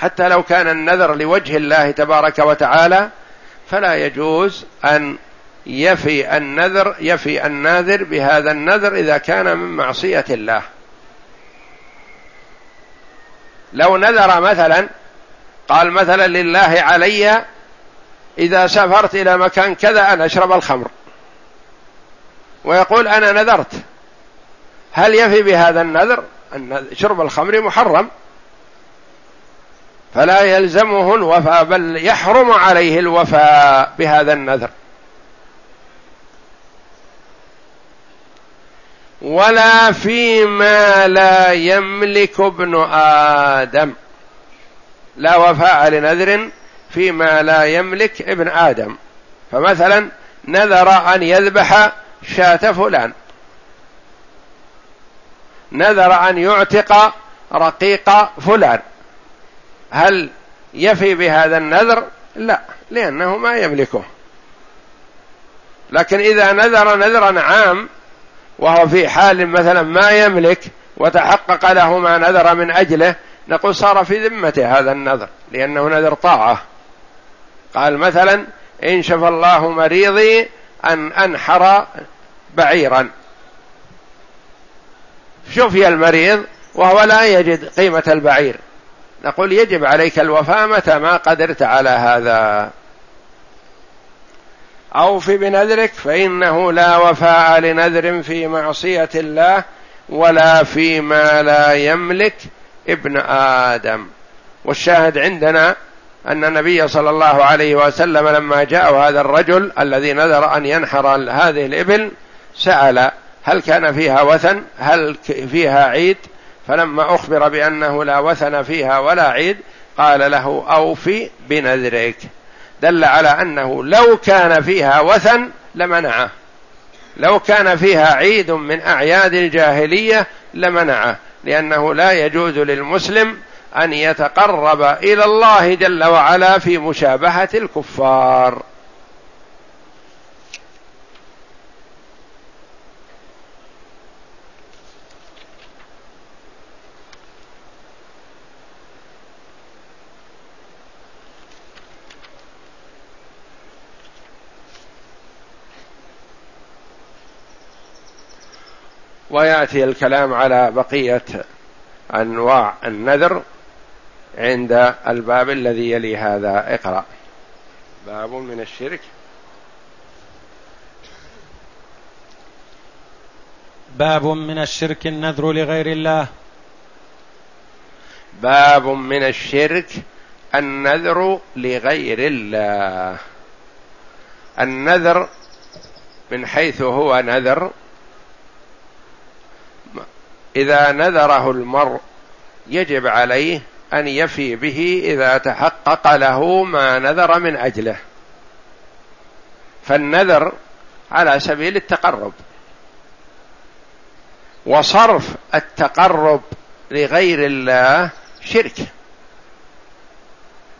حتى لو كان النذر لوجه الله تبارك وتعالى فلا يجوز أن يفي النذر يفي الناذر بهذا النذر إذا كان من معصية الله. لو نذر مثلا قال مثلا لله علي إذا سافرت إلى مكان كذا أن أشرب الخمر. ويقول أنا نذرت. هل يفي بهذا النذر؟ أن شرب الخمر محرم. فلا يلزمه الوفاء بل يحرم عليه الوفاء بهذا النذر. ولا فيما لا يملك ابن آدم. لا وفاء لنذر فيما لا يملك ابن آدم. فمثلا نذر أن يذبح شاة فلان. نذر أن يعتق رقيق فلان. هل يفي بهذا النذر؟ لا لأنه ما يملكه. لكن إذا نذر نذرا عام وهو في حال مثلا ما يملك وتحقق له ما نذر من أجله نقول صار في ذمته هذا النذر لأنه نذر طاعة. قال مثلا إن شفى الله مريضي أن أنحر بعيرا. شفي المريض وهو لا يجد قيمة البعير. نقول يجب عليك الوفاء متى ما قدرت على هذا. أوف بنذرك فإنه لا وفاء لنذر في معصية الله ولا فيما لا يملك ابن آدم. والشاهد عندنا أن النبي صلى الله عليه وسلم لما جاء هذا الرجل الذي نذر أن ينحر هذه الإبل سأل هل كان فيها وثن؟ هل فيها عيد؟ فلما أخبر بأنه لا وثن فيها ولا عيد قال له أوفي بنذرك. دل على أنه لو كان فيها وثن لمنعه. لو كان فيها عيد من أعياد الجاهلية لمنعه لأنه لا يجوز للمسلم أن يتقرب إلى الله جل وعلا في مشابهة الكفار. ويأتي الكلام على بقية أنواع النذر عند الباب الذي يلي هذا. اقرأ. باب من الشرك. باب من الشرك النذر لغير الله. باب من الشرك النذر لغير الله. النذر من حيث هو نذر إذا نذره المرء يجب عليه أن يفي به إذا تحقق له ما نذر من أجله. فالنذر على سبيل التقرب. وصرف التقرب لغير الله شرك.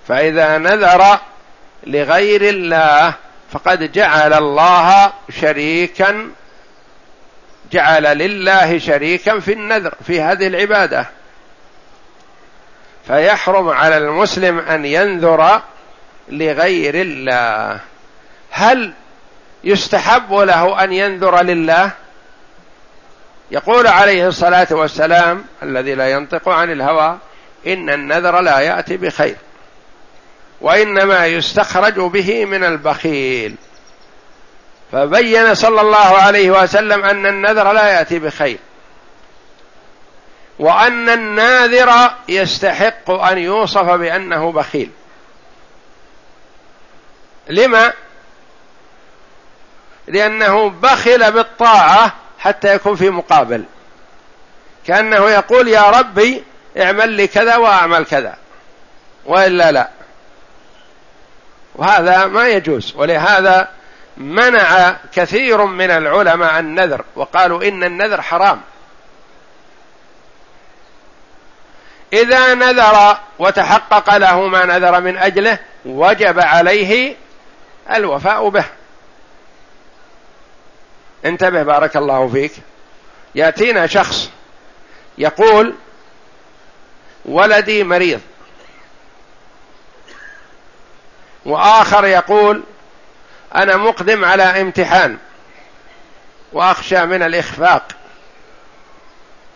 فإذا نذر لغير الله فقد جعل الله شريكا جعل لله شريكا في النذر في هذه العبادة. فيحرم على المسلم أن ينذر لغير الله. هل يستحب له أن ينذر لله؟ يقول عليه الصلاة والسلام الذي لا ينطق عن الهوى إن النذر لا يأتي بخير وإنما يستخرج به من البخيل. فبين صلى الله عليه وسلم أن النذر لا يأتي بخير. وأن الناذر يستحق أن يوصف بأنه بخيل. لما؟ لأنه بخل بالطاعة حتى يكون في مقابل. كأنه يقول يا ربي اعمل لي كذا وأعمل كذا. وإلا لا. وهذا ما يجوز. ولهذا منع كثير من العلماء النذر وقالوا إن النذر حرام. إذا نذر وتحقق له ما نذر من أجله وجب عليه الوفاء به. انتبه بارك الله فيك. يأتينا شخص يقول ولدي مريض. وآخر يقول أنا مقدم على امتحان وأخشى من الإخفاق.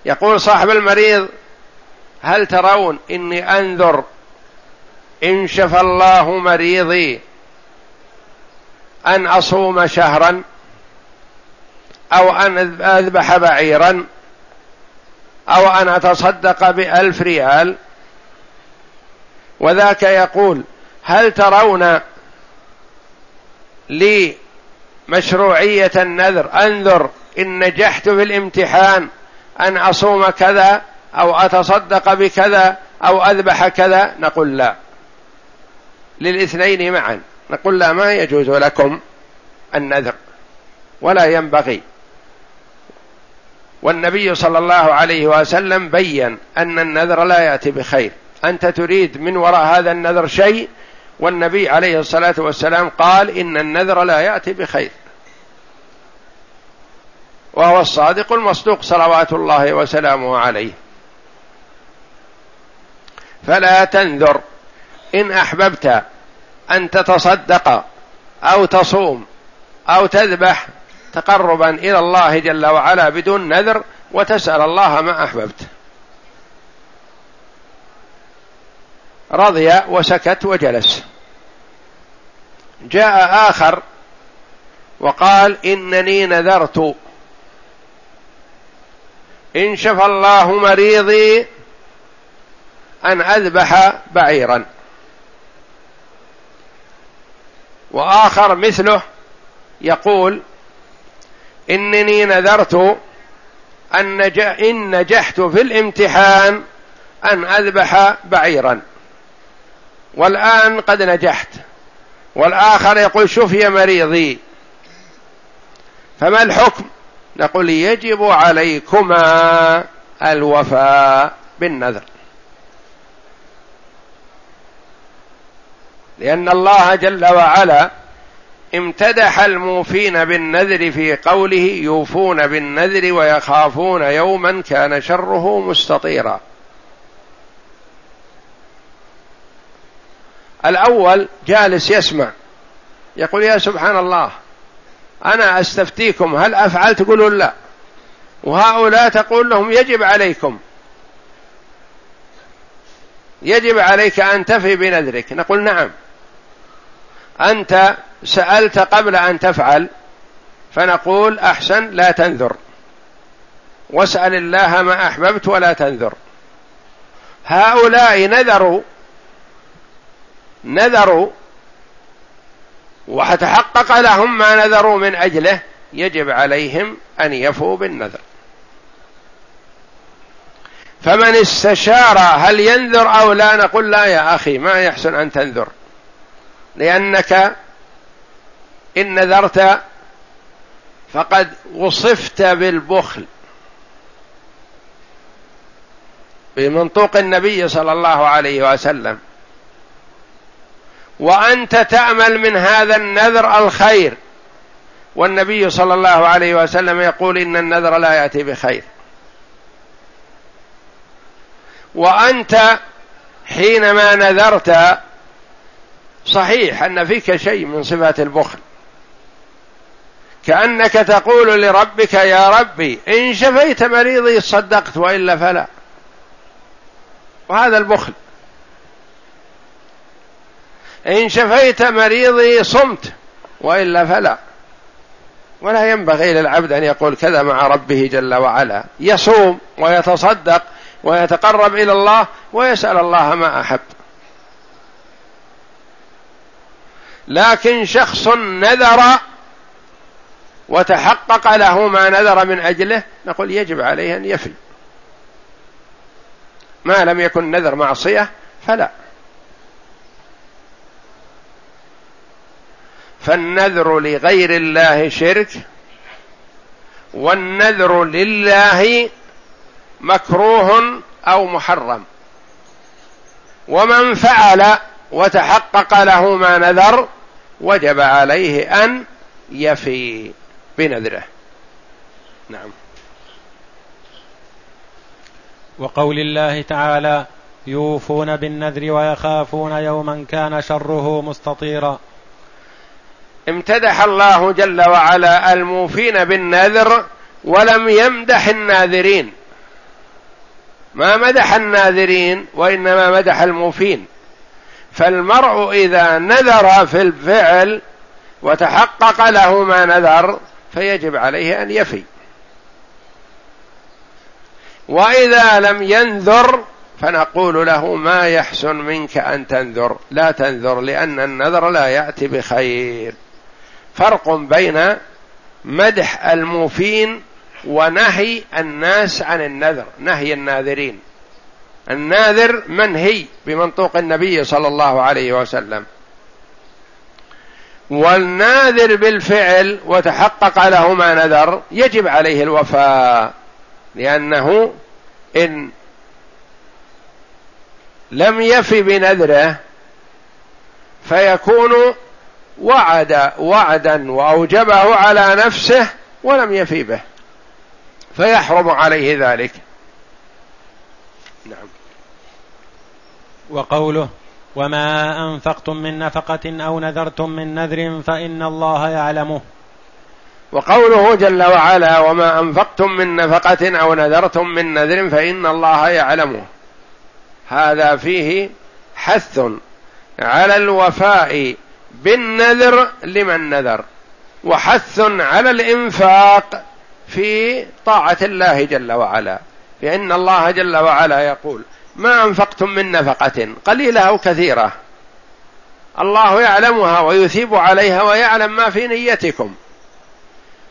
يقول صاحب المريض هل ترون إني أنذر إن شفى الله مريضي أن أصوم شهرا أو أن أذبح بعيرا أو أن أتصدق بألف ريال؟ وذاك يقول هل ترون لي مشروعيه النذر. انذر إن نجحت في الامتحان أن أصوم كذا أو أتصدق بكذا أو أذبح كذا. نقول لا. للاثنين معا. نقول لا ما يجوز لكم النذر. ولا ينبغي. والنبي صلى الله عليه وسلم بين أن النذر لا يأتي بخير. أنت تريد من وراء هذا النذر شيء والنبي عليه الصلاة والسلام قال إن النذر لا يأتي بخير. وهو الصادق المصدوق صلوات الله وسلامه عليه. فلا تنذر. إن أحببت أن تتصدق أو تصوم أو تذبح تقربا إلى الله جل وعلا بدون نذر وتسأل الله ما أحببت. رضي وسكت وجلس. جاء آخر وقال إنني نذرت إن شفى الله مريضي أن أذبح بعيرا. وآخر مثله يقول إنني نذرت نج... إن نجحت في الامتحان أن أذبح بعيرا. والآن قد نجحت. والآخر يقول شفي مريضي فما الحكم؟ نقول يجب عليكما الوفاء بالنذر. لأن الله جل وعلا امتدح الموفين بالنذر في قوله يوفون بالنذر ويخافون يوما كان شره مستطيرا. الأول جالس يسمع. يقول يا سبحان الله أنا أستفتيكم هل افعل تقولون لا. وهؤلاء تقول لهم يجب عليكم. يجب عليك أن تفي بنذرك. نقول نعم. أنت سألت قبل أن تفعل فنقول أحسن لا تنذر. واسأل الله ما أحببت ولا تنذر. هؤلاء نذروا نذروا وتحقق لهم ما نذروا من أجله يجب عليهم أن يفوا بالنذر. فمن استشار هل ينذر أو لا نقول لا يا أخي ما يحسن أن تنذر. لأنك إن نذرت فقد وصفت بالبخل. بمنطوق النبي صلى الله عليه وسلم. وأنت تامل من هذا النذر الخير. والنبي صلى الله عليه وسلم يقول إن النذر لا يأتي بخير. وأنت حينما نذرت صحيح أن فيك شيء من صفات البخل. كأنك تقول لربك يا ربي إن شفيت مريضي صدقت وإلا فلا. وهذا البخل. إن شفيت مريضي صمت وإلا فلا. ولا ينبغي للعبد أن يقول كذا مع ربه جل وعلا. يصوم ويتصدق ويتقرب إلى الله ويسأل الله ما أحب. لكن شخص نذر وتحقق له ما نذر من أجله نقول يجب عليه أن يفي. ما لم يكن نذر معصية فلا. فالنذر لغير الله شرك والنذر لله مكروه أو محرم. ومن فعل وتحقق له ما نذر وجب عليه أن يفي بنذره. نعم. وقول الله تعالى يوفون بالنذر ويخافون يوما كان شره مستطيرا. امتدح الله جل وعلا الموفين بالنذر ولم يمدح الناذرين. ما مدح الناذرين وإنما مدح الموفين. فالمرء إذا نذر في الفعل وتحقق له ما نذر فيجب عليه أن يفي. وإذا لم ينذر فنقول له ما يحسن منك أن تنذر. لا تنذر لأن النذر لا يأتي بخير. فرق بين مدح الموفين ونهي الناس عن النذر نهي الناذرين. الناذر منهي بمنطوق النبي صلى الله عليه وسلم. والناذر بالفعل وتحقق له ما نذر يجب عليه الوفاء لأنه إن لم يف بنذره فيكون وعد وعدا وأوجبه على نفسه ولم يفي به. فيحرم عليه ذلك. نعم. وقوله وما انفقتم من نفقه أو نذرتم من نذر فان الله يعلمه. وقوله جل وعلا وما انفقتم من نفقه أو نذرتم من نذر فان الله يعلمه. هذا فيه حث على الوفاء بالنذر لمن نذر. وحث على الإنفاق في طاعة الله جل وعلا. فان الله جل وعلا يقول ما أنفقتم من نفقة قليلة أو كثيرة. الله يعلمها ويثيب عليها ويعلم ما في نيتكم.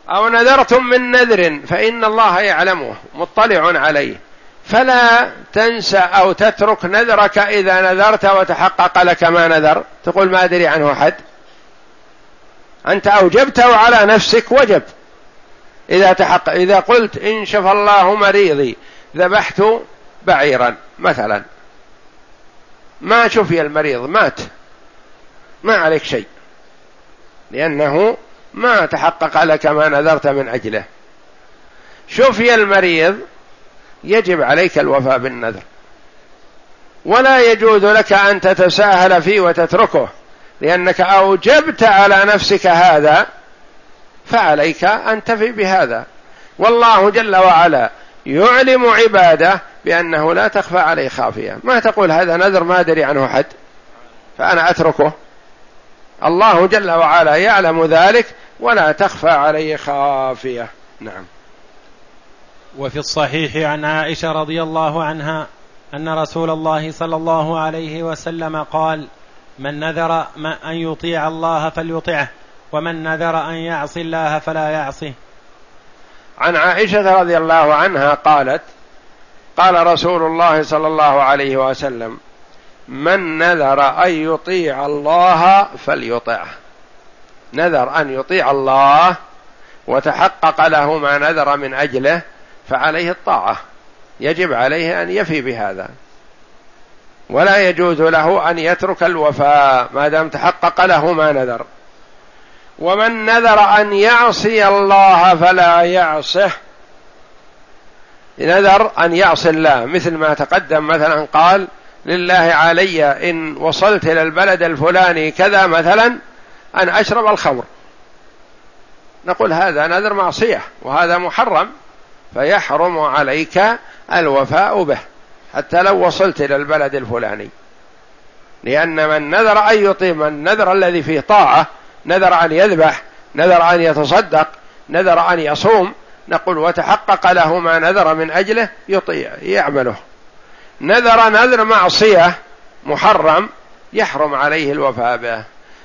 أو نذرتم من نذر فإن الله يعلمه. مطلع عليه. فلا تنسى أو تترك نذرك إذا نذرت وتحقق لك ما نذر. تقول ما أدري عنه أحد. أنت أوجبته على نفسك وجب. إذا تحقق إذا قلت إن شفى الله مريضي ذبحت بعيرا مثلا. ما شفي المريض مات. ما عليك شيء. لأنه ما تحقق لك ما نذرت من أجله. شفي المريض يجب عليك الوفاء بالنذر. ولا يجوز لك أن تتساهل فيه وتتركه لأنك أوجبت على نفسك هذا فعليك أن تفي بهذا. والله جل وعلا يعلم عباده بأنه لا تخفى عليه خافية. ما تقول هذا نذر ما أدري عنه حد فأنا أتركه. الله جل وعلا يعلم ذلك ولا تخفى عليه خافية. نعم. وفي الصحيح عن عائشة رضي الله عنها أن رسول الله صلى الله عليه وسلم قال من نذر أن يطيع الله فليطعه ومن نذر أن يعصي الله فلا يعصه عن عائشة رضي الله عنها قالت قال رسول الله صلى الله عليه وسلم من نذر أن يطيع الله فليطعه. نذر أن يطيع الله وتحقق له ما نذر من أجله فعليه الطاعة. يجب عليه أن يفي بهذا. ولا يجوز له أن يترك الوفاء ما دام تحقق له ما نذر. ومن نذر أن يعصي الله فلا يعصه. نذر أن يعصي الله. مثل ما تقدم مثلا قال لله علي إن وصلت إلى البلد الفلاني كذا مثلا أن أشرب الخمر. نقول هذا نذر معصية وهذا محرم. فيحرم عليك الوفاء به حتى لو وصلت إلى البلد الفلاني. لأن من نذر أن يطيم النذر الذي فيه طاعة نذر أن يذبح نذر أن يتصدق نذر أن يصوم نقول وتحقق له ما نذر من أجله يطيع يعمله. نذر نذر معصية محرم يحرم عليه الوفاء به.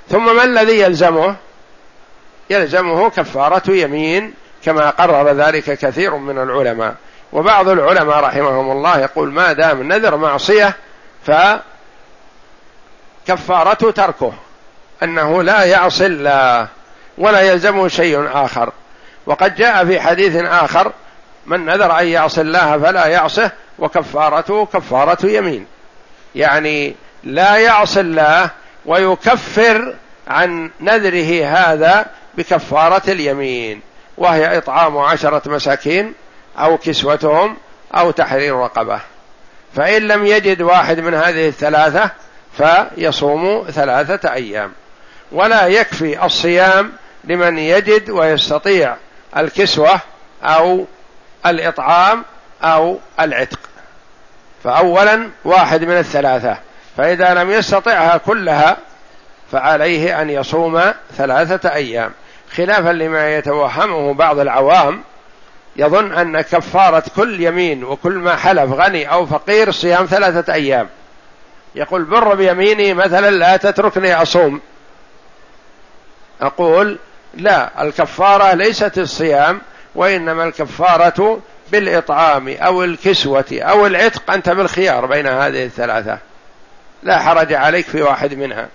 ثم ما الذي يلزمه؟ يلزمه كفارة يمين كما قرر ذلك كثير من العلماء. وبعض العلماء رحمهم الله يقول ما دام النذر معصية فكفارته تركه أنه لا يعصي الله ولا يلزمه شيء آخر. وقد جاء في حديث آخر من نذر أن يعصي الله فلا يعصه وكفارته كفارة يمين. يعني لا يعصي الله ويكفر عن نذره هذا بكفارة اليمين. وهي إطعام عشرة مساكين أو كسوتهم أو تحرير رقبة. فإن لم يجد واحد من هذه الثلاثة فيصوم ثلاثة أيام. ولا يكفي الصيام لمن يجد ويستطيع الكسوة أو الإطعام أو العتق. فأولا واحد من الثلاثة. فإذا لم يستطعها كلها فعليه أن يصوم ثلاثة أيام. خلافا لما يتوهمه بعض العوام يظن أن كفارة كل يمين وكل ما حلف غني أو فقير صيام ثلاثة أيام. يقول بر بيميني مثلا لا تتركني أصوم. أقول لا الكفارة ليست الصيام وإنما الكفارة بالإطعام أو الكسوة أو العتق. أنت بالخيار بين هذه الثلاثة. لا حرج عليك في واحد منها.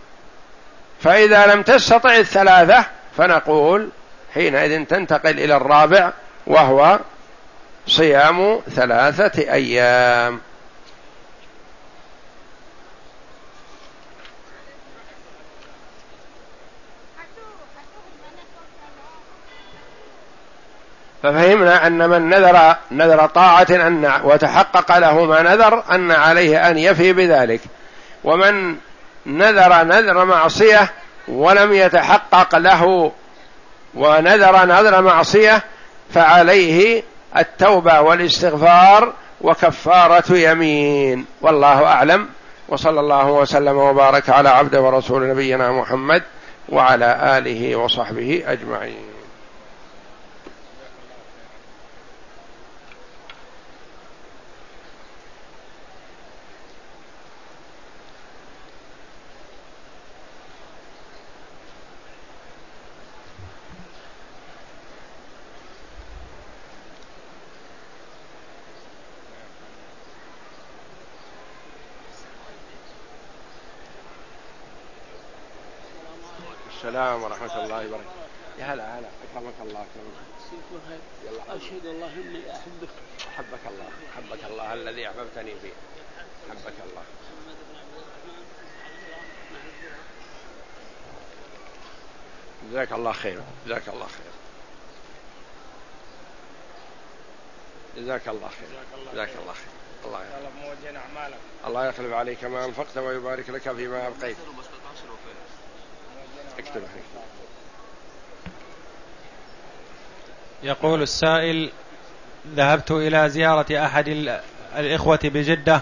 فإذا لم تستطع الثلاثة فنقول حينئذ تنتقل إلى الرابع وهو صيام ثلاثة أيام. ففهمنا أن من نذر نذر طاعة أن وتحقق له ما نذر أن عليه أن يفي بذلك. ومن نذر نذر معصية ولم يتحقق له ونذر نذر معصية فعليه التوبة والاستغفار وكفارة يمين. والله أعلم. وصلى الله وسلم وبارك على عبد ورسول نبينا محمد وعلى آله وصحبه أجمعين. أشهد الله إني أحبك. أحبك الله أحبك الله الذي أحببتني فيه. أحبك الله. جزاك الله خير جزاك الله خير. جزاك الله خير جزاك الله خير. الله يخلف الله يخلف عليك ما أنفقت ويبارك لك فيما أبقيت. اكتب. يقول السائل ذهبت إلى زيارة أحد الإخوة بجدة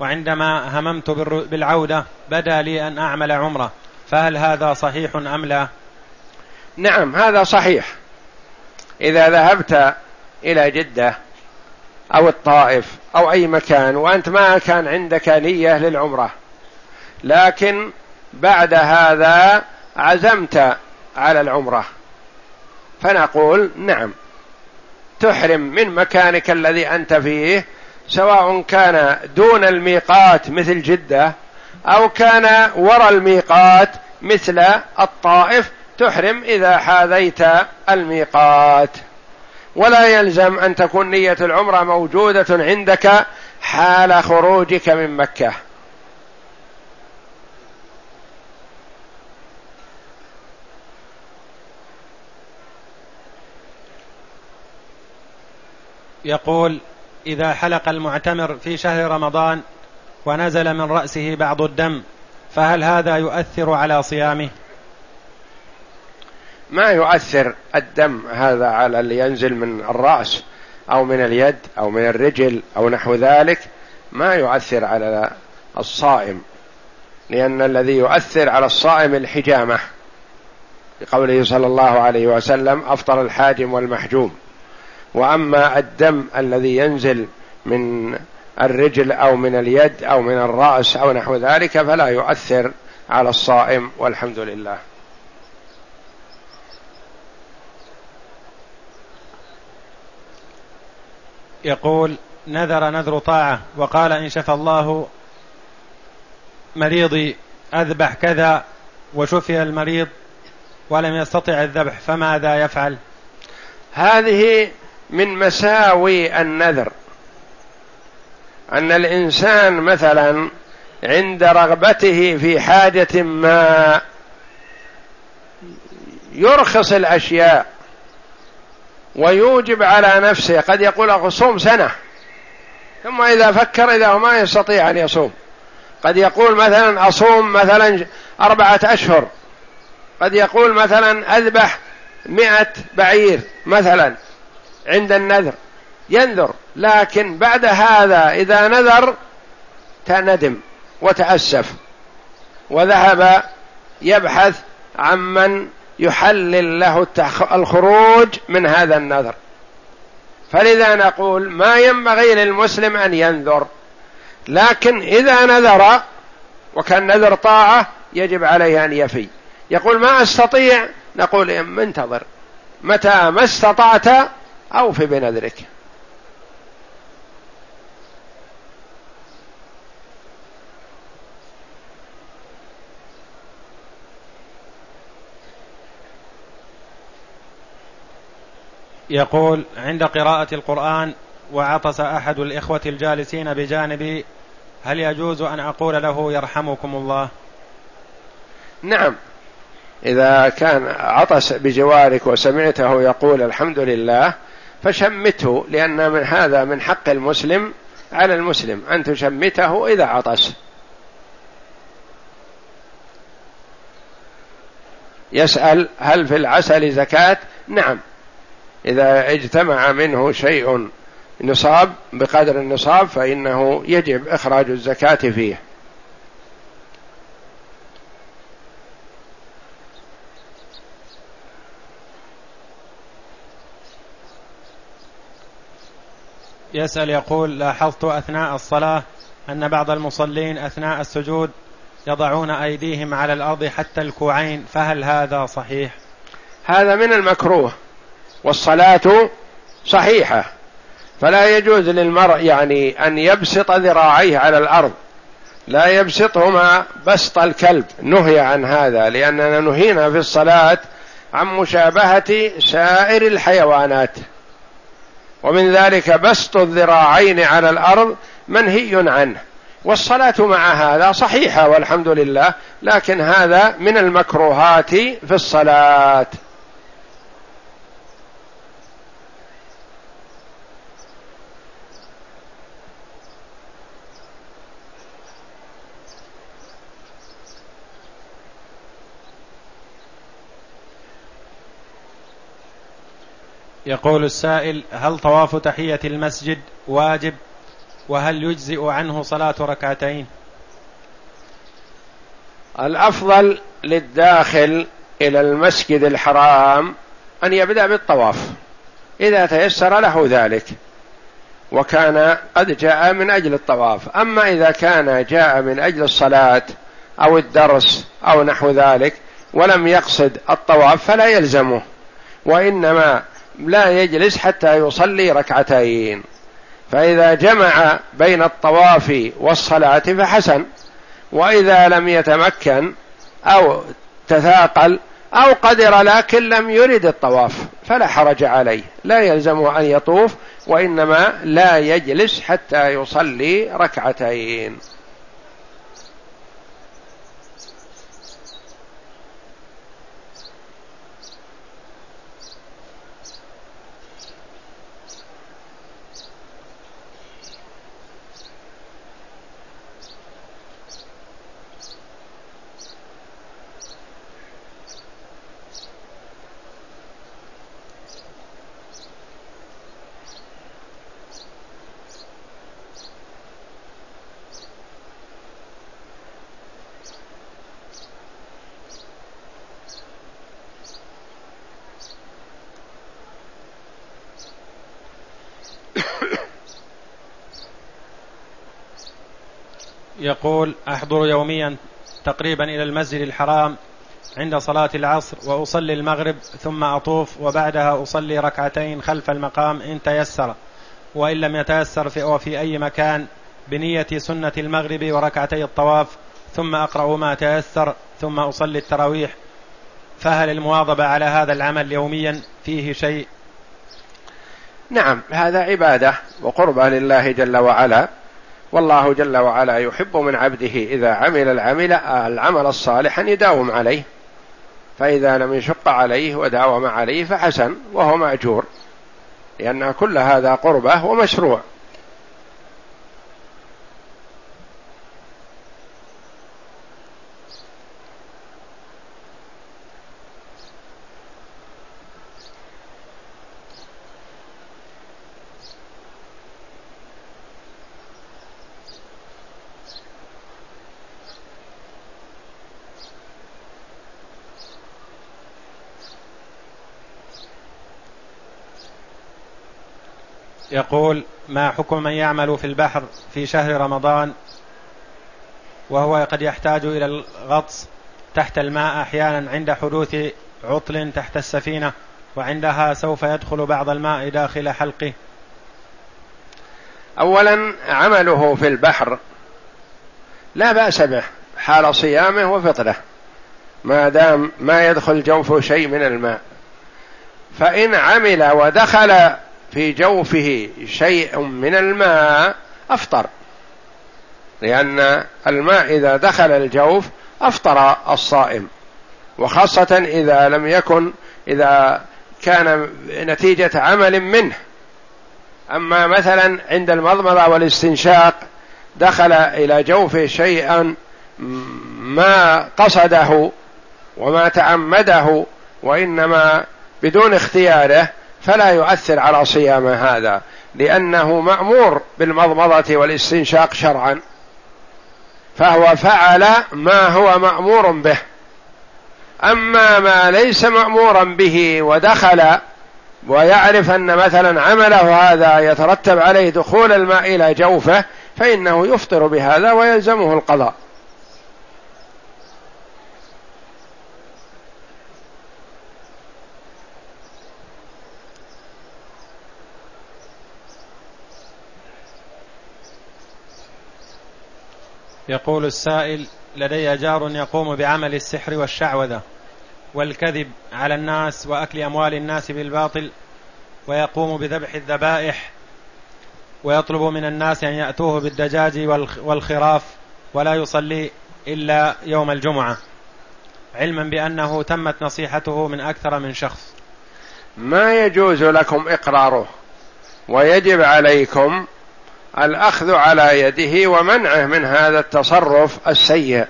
وعندما هممت بالعودة بدا لي أن أعمل عمرة. فهل هذا صحيح أم لا؟ نعم هذا صحيح. إذا ذهبت إلى جدة أو الطائف أو أي مكان وأنت ما كان عندك نية للعمرة. لكن بعد هذا عزمت على العمرة. فنقول نعم. تحرم من مكانك الذي أنت فيه سواء كان دون الميقات مثل جدة أو كان وراء الميقات مثل الطائف تحرم إذا حاذيت الميقات. ولا يلزم أن تكون نية العمرة موجودة عندك حال خروجك من مكة. يقول إذا حلق المعتمر في شهر رمضان ونزل من رأسه بعض الدم فهل هذا يؤثر على صيامه؟ ما يؤثر الدم هذا على اللي ينزل من الرأس أو من اليد أو من الرجل أو نحو ذلك ما يؤثر على الصائم لأن الذي يؤثر على الصائم الحجامة بقوله صلى الله عليه وسلم أفطر الحاجم والمحجوم. وأما الدم الذي ينزل من الرجل أو من اليد أو من الرأس أو نحو ذلك فلا يؤثر على الصائم والحمد لله. يقول نذر نذر طاعة وقال إن شفى الله مريضي أذبح كذا وشفي المريض ولم يستطع الذبح فماذا يفعل؟ هذه من مساوي النذر. أن الإنسان مثلا عند رغبته في حاجة ما يرخص الأشياء ويوجب على نفسه قد يقول اصوم سنة ثم إذا فكر إذا هو ما يستطيع أن يصوم قد يقول مثلا أصوم مثلا أربعة أشهر قد يقول مثلا أذبح مئة بعير مثلا. عند النذر ينذر لكن بعد هذا إذا نذر تندم وتأسف وذهب يبحث عمن يحلل له الخروج من هذا النذر. فلذا نقول ما ينبغي للمسلم أن ينذر لكن إذا نذر وكان نذر طاعة يجب عليه أن يفي. يقول ما أستطيع؟ نقول انتظر متى ما استطعت اوف بنذرك يقول عند قراءة القرآن وعطس أحد الإخوة الجالسين بجانبي هل يجوز أن أقول له يرحمكم الله؟ نعم. إذا كان عطس بجوارك وسمعته يقول الحمد لله فشمته لأن من هذا من حق المسلم على المسلم أن تشمته إذا عطس. يسأل هل في العسل زكاة؟ نعم. إذا اجتمع منه شيء نصاب بقدر النصاب فإنه يجب إخراج الزكاة فيه. يسأل يقول لاحظت أثناء الصلاة أن بعض المصلين أثناء السجود يضعون أيديهم على الأرض حتى الكوعين فهل هذا صحيح؟ هذا من المكروه والصلاة صحيحة فلا يجوز للمرء يعني أن يبسط ذراعيه على الأرض لا يبسطهما بسط الكلب نهي عن هذا لأننا نهينا في الصلاة عن مشابهة سائر الحيوانات ومن ذلك بسط الذراعين على الأرض منهي عنه. والصلاة مع هذا صحيحة والحمد لله لكن هذا من المكروهات في الصلاة. يقول السائل هل طواف تحية المسجد واجب؟ وهل يجزئ عنه صلاة ركعتين؟ الأفضل للداخل إلى المسجد الحرام أن يبدأ بالطواف. إذا تيسر له ذلك وكان قد جاء من أجل الطواف. أما إذا كان جاء من أجل الصلاة أو الدرس أو نحو ذلك ولم يقصد الطواف فلا يلزمه. وإنما لا يجلس حتى يصلي ركعتين. فإذا جمع بين الطواف والصلاة فحسن. وإذا لم يتمكن أو تثاقل أو قدر لكن لم يرد الطواف فلا حرج عليه. لا يلزمه أن يطوف وإنما لا يجلس حتى يصلي ركعتين. يقول أحضر يوميا تقريبا إلى المسجد الحرام عند صلاة العصر وأصلي المغرب ثم أطوف وبعدها أصلي ركعتين خلف المقام إن تيسر. وإن لم يتيسر في وفي أي مكان بنية سنة المغرب وركعتي الطواف ثم أقرأ ما تيسر ثم أصلي التراويح. فهل المواظبة على هذا العمل يوميا فيه شيء؟ نعم هذا عبادة وقربة لله جل وعلا. والله جل وعلا يحب من عبده إذا عمل العمل العمل الصالح أن يداوم عليه. فإذا لم يشق عليه وداوم عليه فحسن وهو مأجور لأن كل هذا قربة ومشروع. يقول ما حكم من يعمل في البحر في شهر رمضان وهو قد يحتاج إلى الغطس تحت الماء أحيانا عند حدوث عطل تحت السفينة وعندها سوف يدخل بعض الماء داخل حلقه. اولا عمله في البحر لا بأس به حال صيامه وفطره. ما دام ما يدخل جوفه شيء من الماء. فإن عمل ودخل في جوفه شيء من الماء أفطر. لأن الماء إذا دخل الجوف أفطر الصائم. وخاصة إذا لم يكن إذا كان نتيجة عمل منه. أما مثلا عند المضمضة والاستنشاق دخل إلى جوفه شيئا ما قصده وما تعمده وإنما بدون اختياره فلا يؤثر على صيام هذا لأنه مأمور بالمضمضة والاستنشاق شرعا. فهو فعل ما هو مأمور به. أما ما ليس مأمورا به ودخل ويعرف أن مثلا عمله هذا يترتب عليه دخول الماء إلى جوفه فإنه يفطر بهذا ويلزمه القضاء. يقول السائل لدي جار يقوم بعمل السحر والشعوذة والكذب على الناس وأكل أموال الناس بالباطل ويقوم بذبح الذبائح ويطلب من الناس أن يأتوه بالدجاج والخراف ولا يصلي إلا يوم الجمعة. علما بأنه تمت نصيحته من أكثر من شخص. ما يجوز لكم إقراره ويجب عليكم الأخذ على يده ومنعه من هذا التصرف السيء.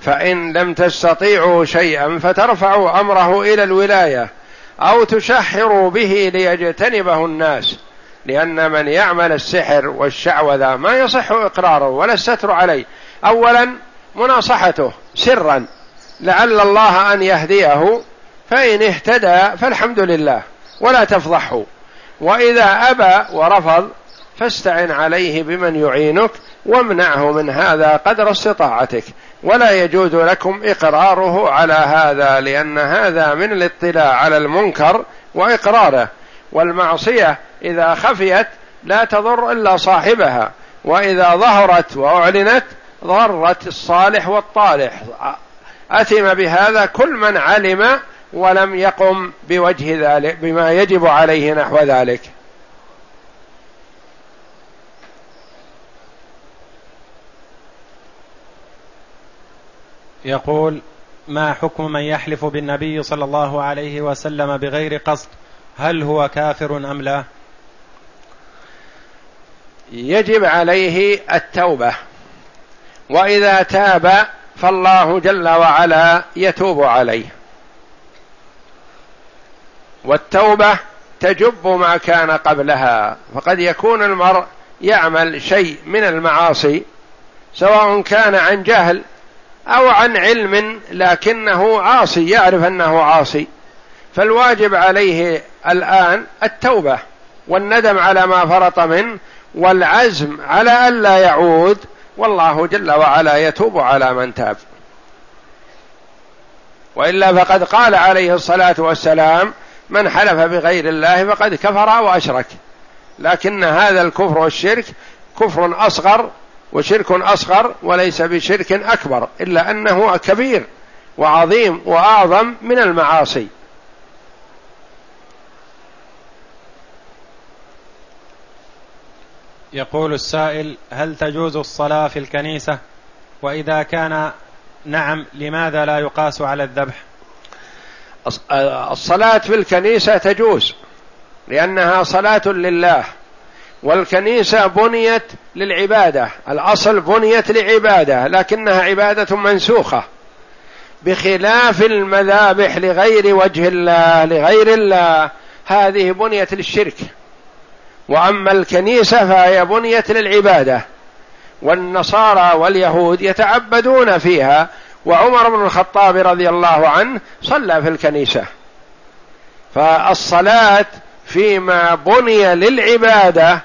فإن لم تستطيعوا شيئا فترفعوا أمره إلى الولاية أو تشهروا به ليجتنبه الناس لأن من يعمل السحر والشعوذة ما يصح إقراره ولا الستر عليه. اولا مناصحته سرا لعل الله أن يهديه فإن اهتدى فالحمد لله ولا تفضحه. وإذا أبى ورفض فاستعن عليه بمن يعينك وامنعه من هذا قدر استطاعتك. ولا يجوز لكم إقراره على هذا لأن هذا من الاطلاع على المنكر وإقراره. والمعصية إذا خفيت لا تضر إلا صاحبها وإذا ظهرت وأعلنت ضرت الصالح والطالح. أثم بهذا كل من علم ولم يقم بوجه ذلك بما يجب عليه نحو ذلك. يقول ما حكم من يحلف بالنبي صلى الله عليه وسلم بغير قصد؟ هل هو كافر أم لا؟ يجب عليه التوبة وإذا تاب فالله جل وعلا يتوب عليه. والتوبة تجب ما كان قبلها فقد يكون المرء يعمل شيء من المعاصي سواء كان عن جهل أو عن علم لكنه عاصي يعرف أنه عاصي. فالواجب عليه الآن التوبة والندم على ما فرط منه والعزم على الا يعود. والله جل وعلا يتوب على من تاب. وإلا فقد قال عليه الصلاة والسلام من حلف بغير الله فقد كفر وأشرك. لكن هذا الكفر والشرك كفر أصغر وشرك أصغر وليس بشرك أكبر إلا أنه كبير وعظيم وأعظم من المعاصي. يقول السائل هل تجوز الصلاة في الكنيسة؟ وإذا كان نعم لماذا لا يقاس على الذبح؟ الصلاة في الكنيسة تجوز لأنها صلاة لله. والكنيسة بنيت للعبادة الأصل بنيت لعبادة لكنها عبادة منسوخة بخلاف المذابح لغير وجه الله لغير الله هذه بنيت للشرك. وأما الكنيسة فهي بنيت للعبادة والنصارى واليهود يتعبدون فيها وعمر بن الخطاب رضي الله عنه صلى في الكنيسة. فالصلاة فيما بني للعبادة